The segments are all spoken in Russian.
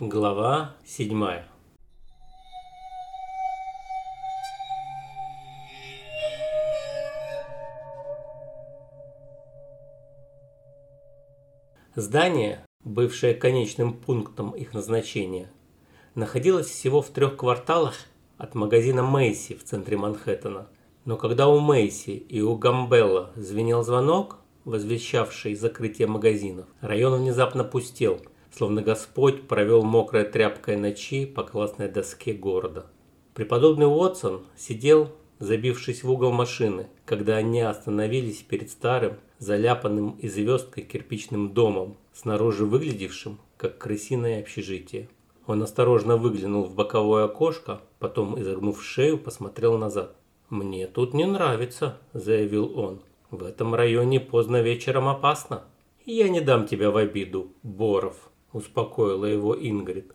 Глава 7 Здание, бывшее конечным пунктом их назначения, находилось всего в трех кварталах от магазина Мейси в центре Манхэттена. Но когда у Мейси и у Гамбелла звенел звонок, возвещавший закрытие магазинов, район внезапно пустел – словно Господь провел мокрой тряпкой ночи по классной доске города. Преподобный Уотсон сидел, забившись в угол машины, когда они остановились перед старым, заляпанным и звездкой кирпичным домом, снаружи выглядевшим, как крысиное общежитие. Он осторожно выглянул в боковое окошко, потом, изогнув шею, посмотрел назад. «Мне тут не нравится», – заявил он. «В этом районе поздно вечером опасно. Я не дам тебя в обиду, Боров». – успокоила его Ингрид.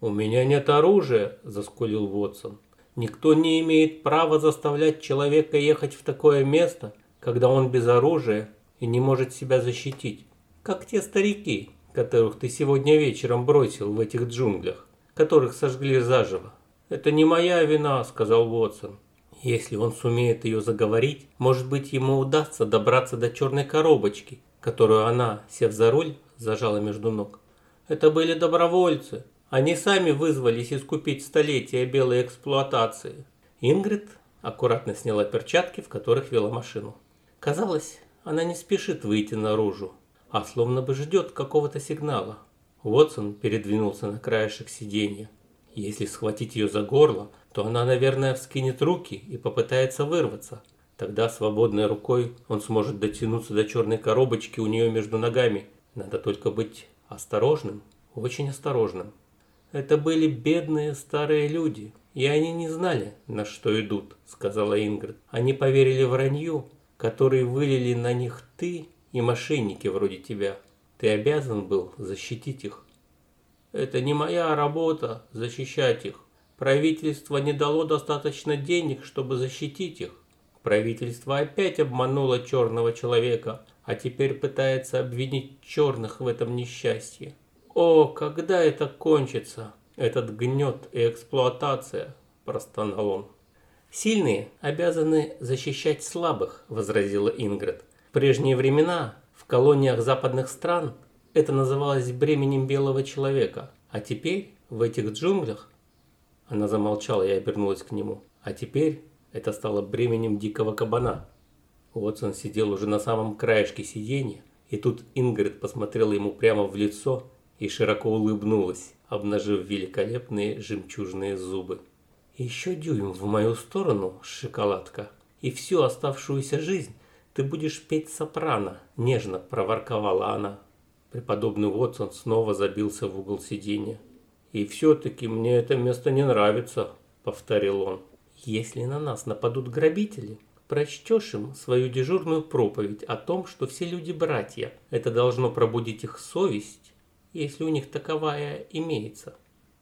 «У меня нет оружия», – заскулил Вотсон. «Никто не имеет права заставлять человека ехать в такое место, когда он без оружия и не может себя защитить. Как те старики, которых ты сегодня вечером бросил в этих джунглях, которых сожгли заживо. «Это не моя вина», – сказал Вотсон. Если он сумеет ее заговорить, может быть, ему удастся добраться до черной коробочки, которую она, сев за руль, зажала между ног. Это были добровольцы. Они сами вызвались искупить столетия белой эксплуатации. Ингрид аккуратно сняла перчатки, в которых вела машину. Казалось, она не спешит выйти наружу, а словно бы ждет какого-то сигнала. Уотсон передвинулся на краешек сиденья. Если схватить ее за горло, то она, наверное, вскинет руки и попытается вырваться. Тогда свободной рукой он сможет дотянуться до черной коробочки у нее между ногами. Надо только быть осторожным, очень осторожным. Это были бедные старые люди, и они не знали, на что идут, сказала Ингрид. Они поверили вранью, который вылили на них ты и мошенники вроде тебя. Ты обязан был защитить их. Это не моя работа защищать их. Правительство не дало достаточно денег, чтобы защитить их. Правительство опять обмануло черного человека, а теперь пытается обвинить черных в этом несчастье. О, когда это кончится, этот гнет и эксплуатация, простонал он. Сильные обязаны защищать слабых, возразила Ингрид. В прежние времена в колониях западных стран это называлось бременем белого человека, а теперь в этих джунглях она замолчала и обернулась к нему. А теперь это стало бременем дикого кабана. Уотсон сидел уже на самом краешке сиденья, и тут Ингрид посмотрела ему прямо в лицо и широко улыбнулась, обнажив великолепные жемчужные зубы. «Еще дюйм в мою сторону, шоколадка, и всю оставшуюся жизнь ты будешь петь сопрано», – нежно проворковала она. Преподобный Уотсон снова забился в угол сиденья. «И все-таки мне это место не нравится», – повторил он. «Если на нас нападут грабители, Прочтешь им свою дежурную проповедь о том, что все люди братья. Это должно пробудить их совесть, если у них таковая имеется.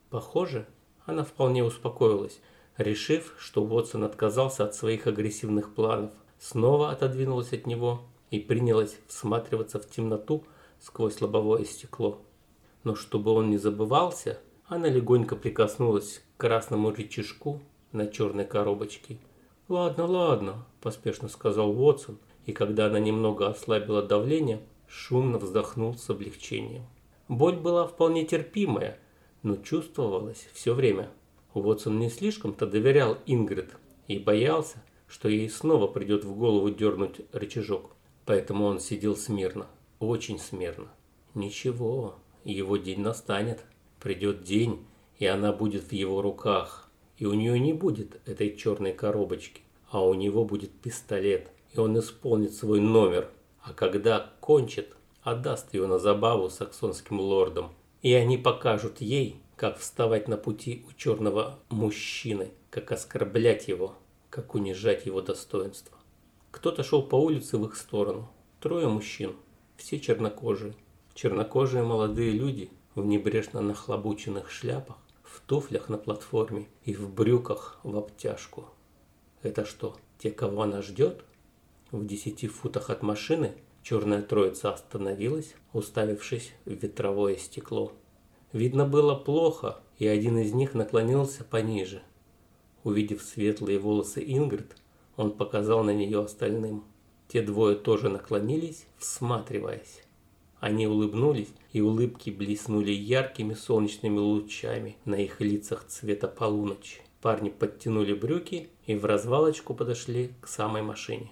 Похоже, она вполне успокоилась, решив, что Уотсон отказался от своих агрессивных планов, снова отодвинулась от него и принялась всматриваться в темноту сквозь лобовое стекло. Но чтобы он не забывался, она легонько прикоснулась к красному рычажку на черной коробочке «Ладно, ладно», – поспешно сказал Уотсон, и когда она немного ослабила давление, шумно вздохнул с облегчением. Боль была вполне терпимая, но чувствовалась все время. Уотсон не слишком-то доверял Ингрид и боялся, что ей снова придет в голову дернуть рычажок. Поэтому он сидел смирно, очень смирно. Ничего, его день настанет. Придет день, и она будет в его руках и у нее не будет этой черной коробочки, а у него будет пистолет, и он исполнит свой номер, а когда кончит, отдаст ее на забаву саксонским лордам, и они покажут ей, как вставать на пути у черного мужчины, как оскорблять его, как унижать его достоинство. Кто-то шел по улице в их сторону. Трое мужчин, все чернокожие. Чернокожие молодые люди в небрежно нахлобученных шляпах туфлях на платформе и в брюках в обтяжку. Это что, те, кого она ждет? В десяти футах от машины черная троица остановилась, уставившись в ветровое стекло. Видно было плохо, и один из них наклонился пониже. Увидев светлые волосы Ингрид, он показал на нее остальным. Те двое тоже наклонились, всматриваясь. Они улыбнулись, и улыбки блеснули яркими солнечными лучами на их лицах цвета полуночи. Парни подтянули брюки и в развалочку подошли к самой машине.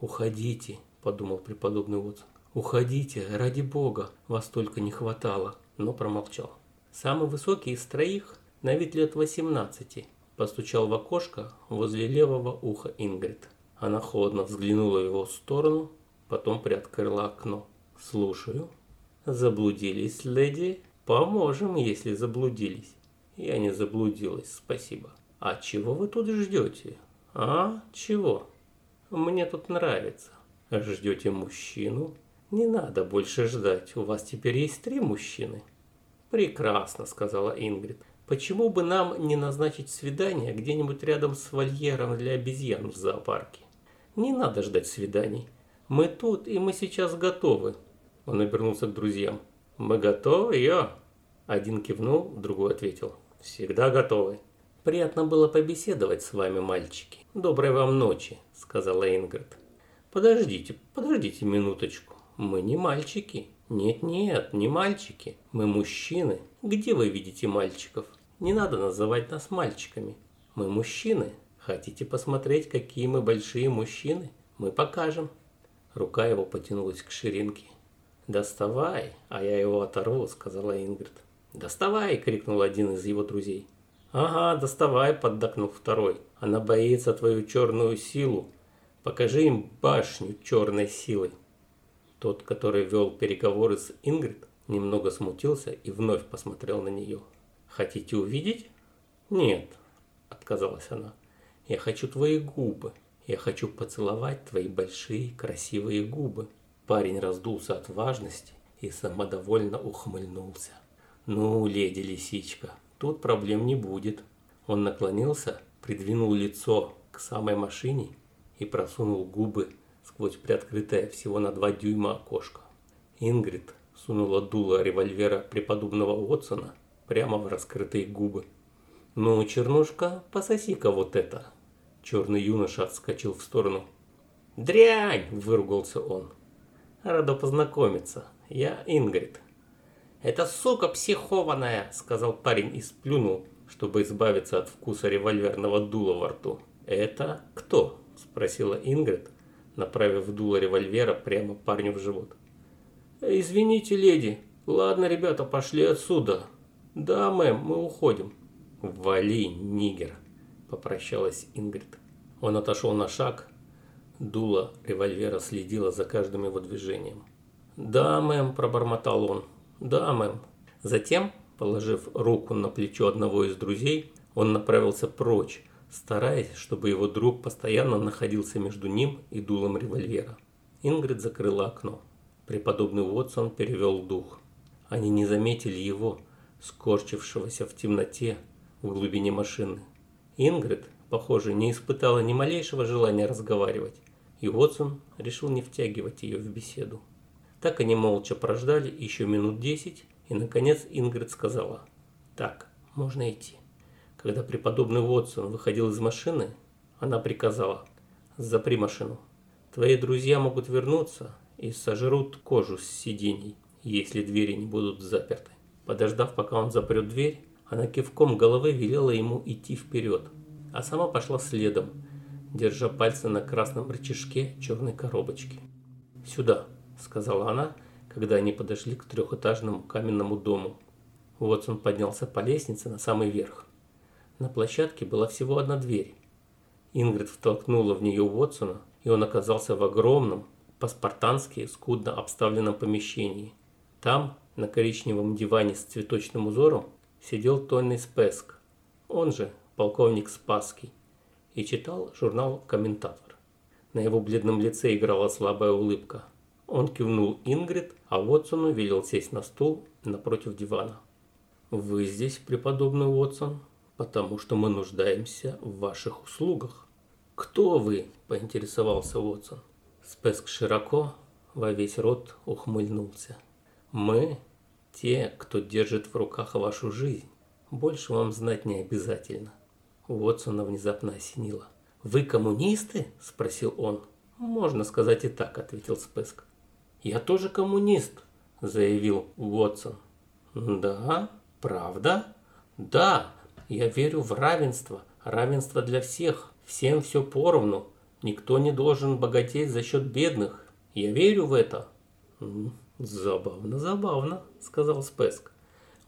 «Уходите», – подумал преподобный Уотсон. «Уходите, ради бога, вас только не хватало», но промолчал. Самый высокий из троих, на вид лет 18, постучал в окошко возле левого уха Ингрид. Она холодно взглянула в его сторону, потом приоткрыла окно. «Слушаю». «Заблудились, леди?» «Поможем, если заблудились». «Я не заблудилась, спасибо». «А чего вы тут ждете?» «А? Чего?» «Мне тут нравится». «Ждете мужчину?» «Не надо больше ждать, у вас теперь есть три мужчины». «Прекрасно», — сказала Ингрид. «Почему бы нам не назначить свидание где-нибудь рядом с вольером для обезьян в зоопарке? Не надо ждать свиданий. Мы тут, и мы сейчас готовы». Он обернулся к друзьям. «Мы готовы, я?» Один кивнул, другой ответил. «Всегда готовы». «Приятно было побеседовать с вами, мальчики. Доброй вам ночи», — сказала Ингрид. «Подождите, подождите минуточку. Мы не мальчики». «Нет-нет, не мальчики. Мы мужчины. Где вы видите мальчиков? Не надо называть нас мальчиками. Мы мужчины. Хотите посмотреть, какие мы большие мужчины? Мы покажем». Рука его потянулась к ширинке. «Доставай, а я его оторву», — сказала Ингрид. «Доставай!» — крикнул один из его друзей. «Ага, доставай!» — поддакнул второй. «Она боится твою черную силу. Покажи им башню черной силы». Тот, который вел переговоры с Ингрид, немного смутился и вновь посмотрел на нее. «Хотите увидеть?» «Нет», — отказалась она. «Я хочу твои губы. Я хочу поцеловать твои большие красивые губы». Парень раздулся от важности и самодовольно ухмыльнулся. «Ну, леди лисичка, тут проблем не будет». Он наклонился, придвинул лицо к самой машине и просунул губы сквозь приоткрытое всего на два дюйма окошко. Ингрид сунула дуло револьвера преподобного Уотсона прямо в раскрытые губы. «Ну, чернушка, пососи-ка вот это!» Черный юноша отскочил в сторону. «Дрянь!» – выругался он. «Рада познакомиться. Я Ингрид». «Это сука психованная!» – сказал парень и сплюнул, чтобы избавиться от вкуса револьверного дула во рту. «Это кто?» – спросила Ингрид, направив дуло револьвера прямо парню в живот. «Извините, леди. Ладно, ребята, пошли отсюда. Да, мэм, мы уходим». «Вали, нигер», – попрощалась Ингрид. Он отошел на шаг. Дуло револьвера следило за каждым его движением. «Да, мэм», – пробормотал он. «Да, мэм». Затем, положив руку на плечо одного из друзей, он направился прочь, стараясь, чтобы его друг постоянно находился между ним и дулом револьвера. Ингрид закрыла окно. Преподобный Уотсон перевел дух. Они не заметили его, скорчившегося в темноте в глубине машины. Ингрид, похоже, не испытала ни малейшего желания разговаривать, и Уотсон решил не втягивать ее в беседу. Так они молча прождали еще минут десять, и наконец Ингрид сказала «Так, можно идти». Когда преподобный Уотсон выходил из машины, она приказала «Запри машину. Твои друзья могут вернуться и сожрут кожу с сидений, если двери не будут заперты». Подождав, пока он запрет дверь, она кивком головы велела ему идти вперед, а сама пошла следом, держа пальцы на красном рычажке черной коробочки. «Сюда», — сказала она, когда они подошли к трехэтажному каменному дому. Уотсон поднялся по лестнице на самый верх. На площадке была всего одна дверь. Ингрид втолкнула в нее Уотсона, и он оказался в огромном, по-спартански скудно обставленном помещении. Там, на коричневом диване с цветочным узором, сидел Тонни Спеск, он же полковник Спасский, и читал журнал «Комментатор». На его бледном лице играла слабая улыбка. Он кивнул Ингрид, а Уотсону велел сесть на стул напротив дивана. «Вы здесь, преподобный Уотсон?» потому что мы нуждаемся в ваших услугах. Кто вы? поинтересовался Уотсон. Спеск широко во весь рот ухмыльнулся. Мы Те, кто держит в руках вашу жизнь. Больше вам знать не обязательно. Уотсона внезапно осенило. «Вы коммунисты?» – спросил он. «Можно сказать и так», – ответил Спеск. «Я тоже коммунист», – заявил Уотсон. «Да? Правда?» «Да, я верю в равенство, равенство для всех, всем все поровну, никто не должен богатеть за счет бедных. Я верю в это». «Забавно, забавно», – сказал Спеск.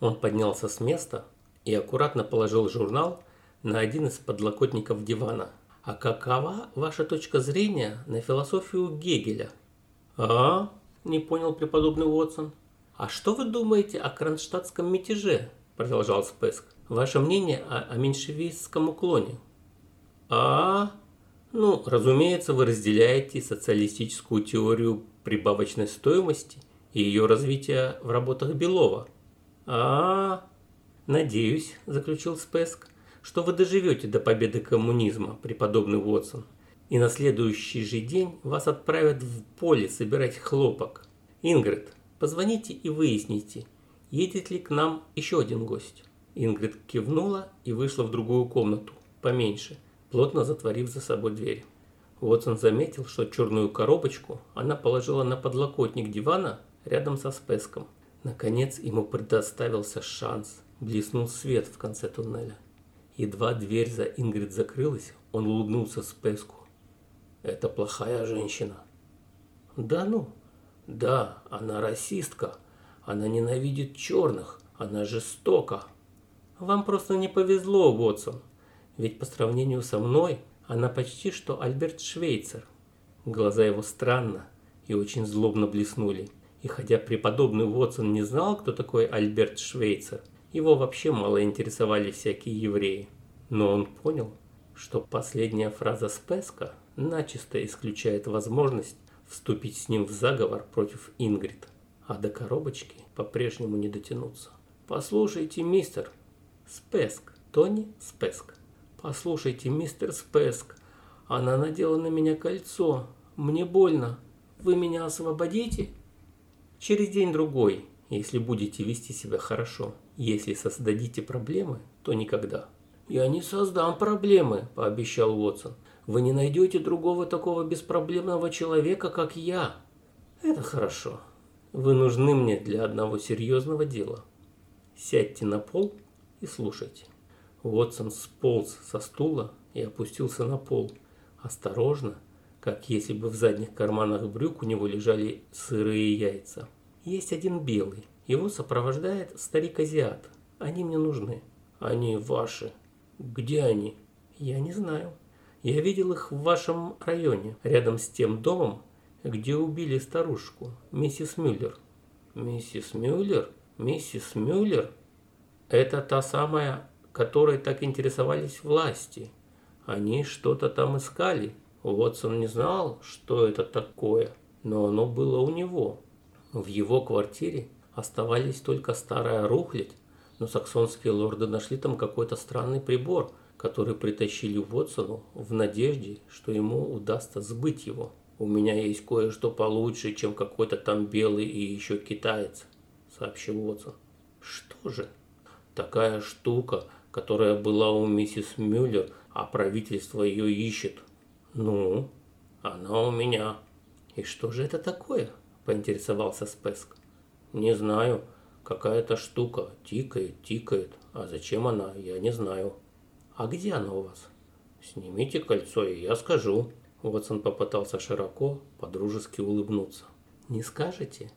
Он поднялся с места и аккуратно положил журнал на один из подлокотников дивана. «А какова ваша точка зрения на философию Гегеля?» «А?» – не понял преподобный Уотсон. «А что вы думаете о кронштадтском мятеже?» – продолжал Спеск. «Ваше мнение о, о меньшевистском уклоне?» «А?» Ну, разумеется, вы разделяете социалистическую теорию прибавочной стоимости и ее развития в работах Белова. -а, -а надеюсь, заключил Спеск, что вы доживете до победы коммунизма, преподобный Уотсон, и на следующий же день вас отправят в поле собирать хлопок. Ингрид, позвоните и выясните, едет ли к нам еще один гость. Ингрид кивнула и вышла в другую комнату, поменьше, плотно затворив за собой дверь. Уотсон заметил, что черную коробочку она положила на подлокотник дивана рядом со Спеском. Наконец ему предоставился шанс. Блеснул свет в конце туннеля. Едва дверь за Ингрид закрылась, он улыбнулся Спеску. «Это плохая женщина». «Да ну?» «Да, она расистка. Она ненавидит черных. Она жестока». «Вам просто не повезло, Вотсон. Ведь по сравнению со мной она почти что Альберт Швейцер». Глаза его странно и очень злобно блеснули. И хотя преподобный Уотсон не знал, кто такой Альберт Швейцер, его вообще мало интересовали всякие евреи. Но он понял, что последняя фраза Спеска начисто исключает возможность вступить с ним в заговор против Ингрид, а до коробочки по-прежнему не дотянуться. «Послушайте, мистер Спеск, Тони Спеск, послушайте, мистер Спеск, она надела на меня кольцо, мне больно, вы меня освободите?» Через день-другой, если будете вести себя хорошо. Если создадите проблемы, то никогда. «Я не создам проблемы», – пообещал Уотсон. «Вы не найдете другого такого беспроблемного человека, как я». «Это хорошо. Вы нужны мне для одного серьезного дела. Сядьте на пол и слушайте». Уотсон сполз со стула и опустился на пол. Осторожно, как если бы в задних карманах брюк у него лежали сырые яйца. Есть один белый. Его сопровождает старик-азиат. Они мне нужны. Они ваши. Где они? Я не знаю. Я видел их в вашем районе, рядом с тем домом, где убили старушку, миссис Мюллер. Миссис Мюллер? Миссис Мюллер? Это та самая, которой так интересовались власти. Они что-то там искали. Уотсон не знал, что это такое, но оно было у него. В его квартире оставались только старая рухлядь, но саксонские лорды нашли там какой-то странный прибор, который притащили Вотсону в надежде, что ему удастся сбыть его. «У меня есть кое-что получше, чем какой-то там белый и еще китаец», — сообщил Вотсон. «Что же?» «Такая штука, которая была у миссис Мюллер, а правительство ее ищет». «Ну, она у меня». «И что же это такое?» – поинтересовался Спеск. «Не знаю. Какая-то штука. Тикает, тикает. А зачем она, я не знаю». «А где она у вас?» «Снимите кольцо, и я скажу». Уотсон попытался широко, подружески улыбнуться. «Не скажете?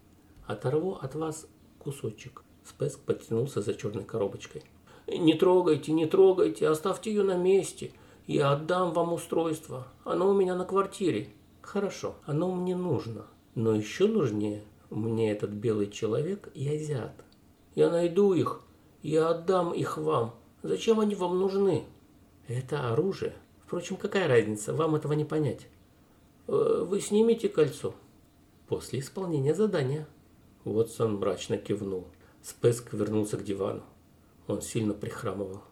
Оторву от вас кусочек». Спеск подтянулся за черной коробочкой. «Не трогайте, не трогайте, оставьте ее на месте. Я отдам вам устройство. Оно у меня на квартире. Хорошо, оно мне нужно. Но еще нужнее мне этот белый человек и азиат. Я найду их. Я отдам их вам. Зачем они вам нужны? Это оружие. Впрочем, какая разница, вам этого не понять. Э, вы снимите кольцо. После исполнения задания. Вотсон мрачно кивнул. Спеск вернулся к дивану. Он сильно прихрамывал.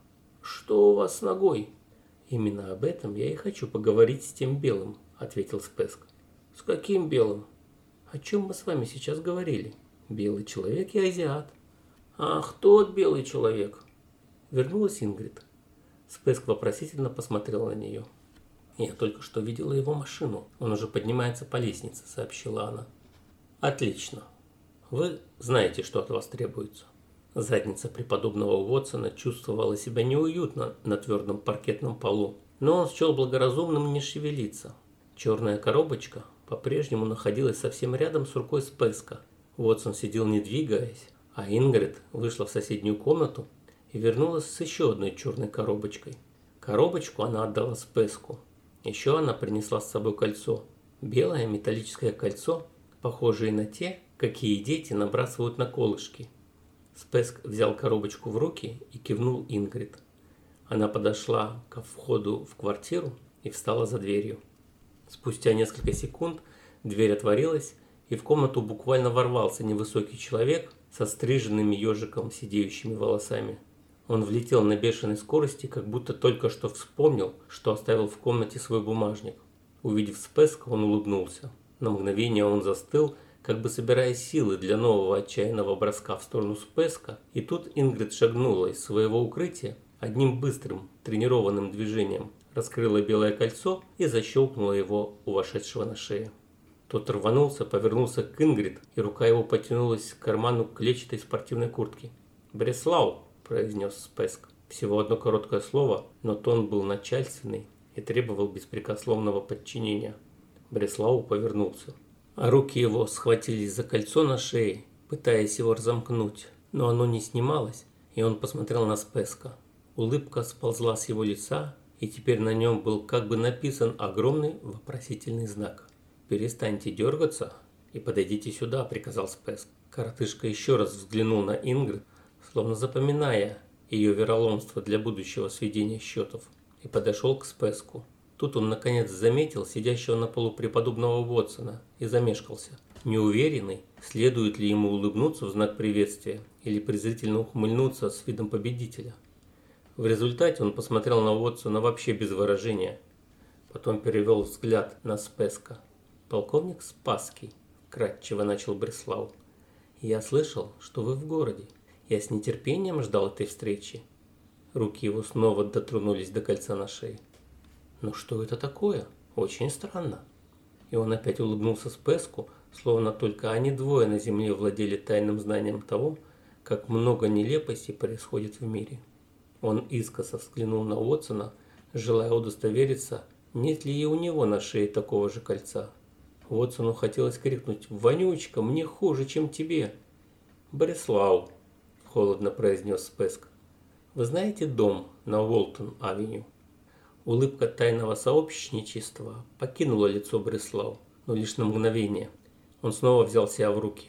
«Что у вас с ногой?» «Именно об этом я и хочу поговорить с тем белым», — ответил Спеск. «С каким белым?» «О чем мы с вами сейчас говорили? Белый человек и азиат». «Ах, тот белый человек!» Вернулась Ингрид. Спеск вопросительно посмотрел на нее. «Я только что видела его машину. Он уже поднимается по лестнице», — сообщила она. «Отлично. Вы знаете, что от вас требуется». Задница преподобного Уотсона чувствовала себя неуютно на твердом паркетном полу, но он счел благоразумным не шевелиться. Черная коробочка по-прежнему находилась совсем рядом с рукой Спеска. Уотсон сидел не двигаясь, а Ингрид вышла в соседнюю комнату и вернулась с еще одной черной коробочкой. Коробочку она отдала Спеску. Еще она принесла с собой кольцо. Белое металлическое кольцо, похожее на те, какие дети набрасывают на колышки. Спеск взял коробочку в руки и кивнул Ингрид. Она подошла ко входу в квартиру и встала за дверью. Спустя несколько секунд дверь отворилась, и в комнату буквально ворвался невысокий человек со стриженными ежиком сидеющими волосами. Он влетел на бешеной скорости, как будто только что вспомнил, что оставил в комнате свой бумажник. Увидев Спеска, он улыбнулся. На мгновение он застыл, как бы собирая силы для нового отчаянного броска в сторону Спеска, и тут Ингрид шагнула из своего укрытия одним быстрым, тренированным движением, раскрыла белое кольцо и защелкнула его у вошедшего на шее. Тот рванулся, повернулся к Ингрид, и рука его потянулась к карману клетчатой спортивной куртки. «Бреслау!» произнес Спеск. Всего одно короткое слово, но тон был начальственный и требовал беспрекословного подчинения. Бреслау повернулся. А руки его схватились за кольцо на шее, пытаясь его разомкнуть, но оно не снималось, и он посмотрел на Спеска. Улыбка сползла с его лица, и теперь на нем был как бы написан огромный вопросительный знак. «Перестаньте дергаться и подойдите сюда», – приказал Спеск. Коротышка еще раз взглянул на Ингрид, словно запоминая ее вероломство для будущего сведения счетов, и подошел к Спеску. Тут он наконец заметил сидящего на полу преподобного Вотсона и замешкался. Неуверенный, следует ли ему улыбнуться в знак приветствия или презрительно ухмыльнуться с видом победителя. В результате он посмотрел на Вотсона вообще без выражения. Потом перевел взгляд на Спеска. «Полковник Спасский», – кратчево начал Бреслав. «Я слышал, что вы в городе. Я с нетерпением ждал этой встречи. Руки его снова дотронулись до кольца на шее. Но что это такое? Очень странно. И он опять улыбнулся Спеску, словно только они двое на земле владели тайным знанием того, как много нелепостей происходит в мире. Он искоса взглянул на Уотсона, желая удостовериться, нет ли и у него на шее такого же кольца. Уотсону хотелось крикнуть «Вонючка, мне хуже, чем тебе!» «Борислав!» холодно произнес Спеск. Вы знаете дом на Уолтон-авеню? Улыбка тайного сообщничества покинула лицо Бреслау, но лишь на мгновение. Он снова взял себя в руки.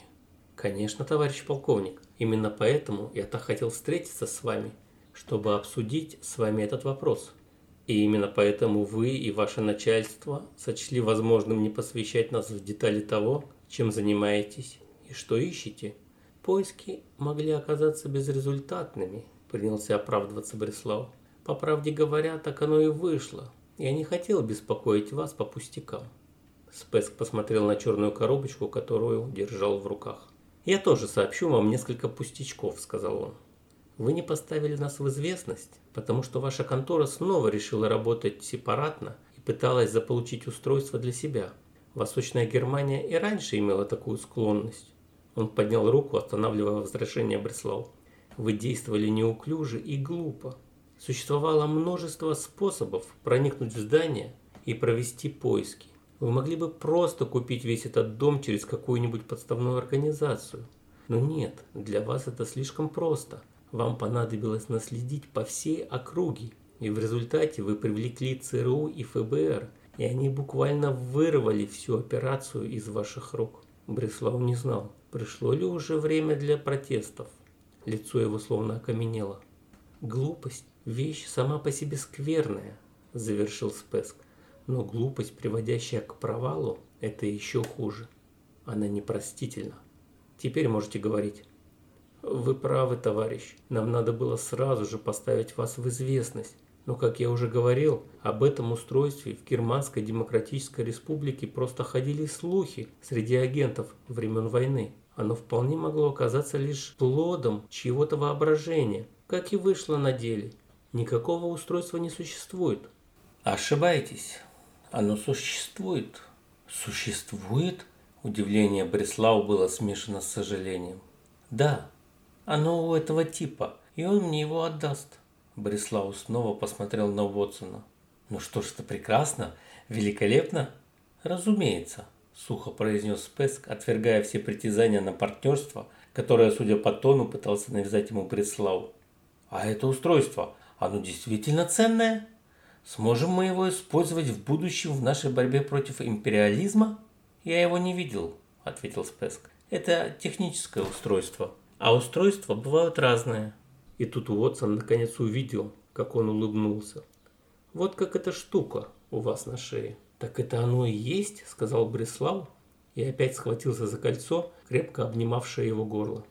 Конечно, товарищ полковник, именно поэтому я так хотел встретиться с вами, чтобы обсудить с вами этот вопрос. И именно поэтому вы и ваше начальство сочли возможным не посвящать нас в детали того, чем занимаетесь и что ищете. Поиски могли оказаться безрезультатными, принялся оправдываться Бреслав. По правде говоря, так оно и вышло. Я не хотел беспокоить вас по пустякам. Спеск посмотрел на черную коробочку, которую держал в руках. «Я тоже сообщу вам несколько пустячков», – сказал он. «Вы не поставили нас в известность, потому что ваша контора снова решила работать сепаратно и пыталась заполучить устройство для себя. Восточная Германия и раньше имела такую склонность. Он поднял руку, останавливая возражение Бреслау. Вы действовали неуклюже и глупо. Существовало множество способов проникнуть в здание и провести поиски. Вы могли бы просто купить весь этот дом через какую-нибудь подставную организацию. Но нет, для вас это слишком просто. Вам понадобилось наследить по всей округе. И в результате вы привлекли ЦРУ и ФБР, и они буквально вырвали всю операцию из ваших рук. Бреслав не знал, Пришло ли уже время для протестов? Лицо его словно окаменело. Глупость – вещь сама по себе скверная, завершил Спеск. Но глупость, приводящая к провалу, это еще хуже. Она непростительна. Теперь можете говорить. Вы правы, товарищ. Нам надо было сразу же поставить вас в известность. Но, как я уже говорил, об этом устройстве в Германской Демократической Республике просто ходили слухи среди агентов времен войны. Оно вполне могло оказаться лишь плодом чьего-то воображения, как и вышло на деле. Никакого устройства не существует. Ошибаетесь. Оно существует. Существует? Удивление Бреслау было смешано с сожалением. Да, оно у этого типа, и он мне его отдаст. Бреслау снова посмотрел на Уотсона. Ну что ж, это прекрасно, великолепно. Разумеется, сухо произнес Песк, отвергая все притязания на партнерство, которое, судя по тону, пытался навязать ему Бреслау. А это устройство, оно действительно ценное? Сможем мы его использовать в будущем в нашей борьбе против империализма? Я его не видел, ответил Спеск. Это техническое устройство. А устройства бывают разные. И тут Уотсон наконец увидел, как он улыбнулся. Вот как эта штука у вас на шее. Так это оно и есть, сказал Бреслав и опять схватился за кольцо, крепко обнимавшее его горло.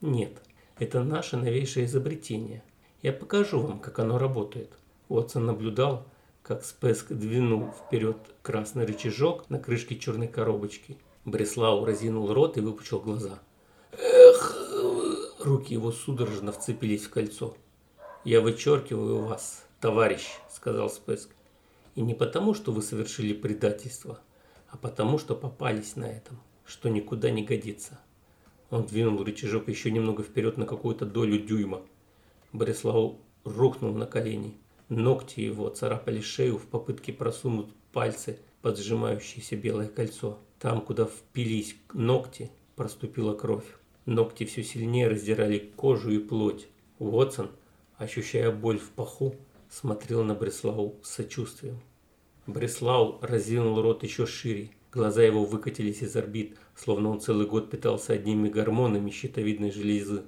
Нет, это наше новейшее изобретение. Я покажу вам, как оно работает. Уотсон наблюдал, как Спеск двинул вперед красный рычажок на крышке черной коробочки. Бреслау разинул рот и выпучил глаза. «Эх!» Руки его судорожно вцепились в кольцо. «Я вычеркиваю вас, товарищ», — сказал Спеск. «И не потому, что вы совершили предательство, а потому, что попались на этом, что никуда не годится». Он двинул рычажок еще немного вперед на какую-то долю дюйма. Бреслау рухнул на колени. Ногти его царапали шею в попытке просунуть пальцы под сжимающееся белое кольцо. Там, куда впились ногти, проступила кровь. Ногти все сильнее раздирали кожу и плоть. Уотсон, ощущая боль в паху, смотрел на Бреслау с сочувствием. Бреслау разинул рот еще шире. Глаза его выкатились из орбит, словно он целый год питался одними гормонами щитовидной железы.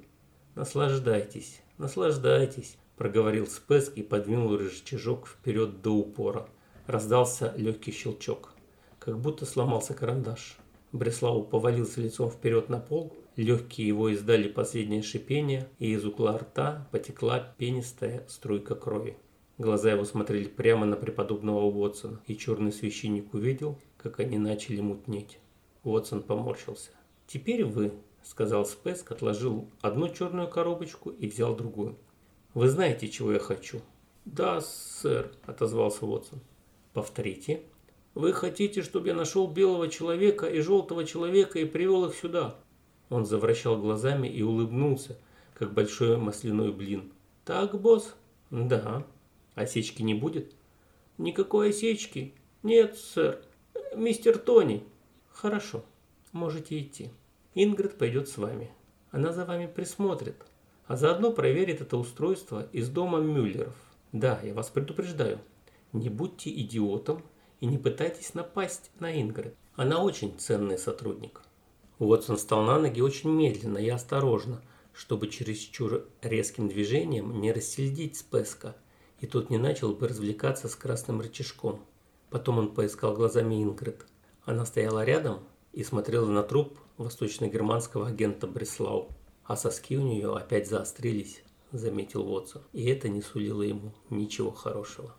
«Наслаждайтесь, наслаждайтесь», – проговорил Спеск и подвинул рычажок вперед до упора. Раздался легкий щелчок, как будто сломался карандаш. Бреслау повалился лицом вперед на пол, легкие его издали последнее шипение, и из угла рта потекла пенистая струйка крови. Глаза его смотрели прямо на преподобного Уотсона, и черный священник увидел, как они начали мутнеть. Уотсон поморщился. «Теперь вы», – сказал Спеск, отложил одну черную коробочку и взял другую. Вы знаете, чего я хочу?» «Да, сэр», – отозвался Уотсон. «Повторите». «Вы хотите, чтобы я нашел белого человека и желтого человека и привел их сюда?» Он завращал глазами и улыбнулся, как большой масляной блин. «Так, босс?» «Да». «Осечки не будет?» «Никакой осечки?» «Нет, сэр. Мистер Тони». «Хорошо. Можете идти. Ингрид пойдет с вами. Она за вами присмотрит а заодно проверит это устройство из дома Мюллеров. Да, я вас предупреждаю, не будьте идиотом и не пытайтесь напасть на Ингрид. Она очень ценный сотрудник. Уотсон встал на ноги очень медленно и осторожно, чтобы чересчур резким движением не рассельдить Спеска, и тот не начал бы развлекаться с красным рычажком. Потом он поискал глазами Ингрид. Она стояла рядом и смотрела на труп восточно-германского агента Бреслау. А соски у нее опять заострились, заметил Вотсон. И это не сулило ему ничего хорошего.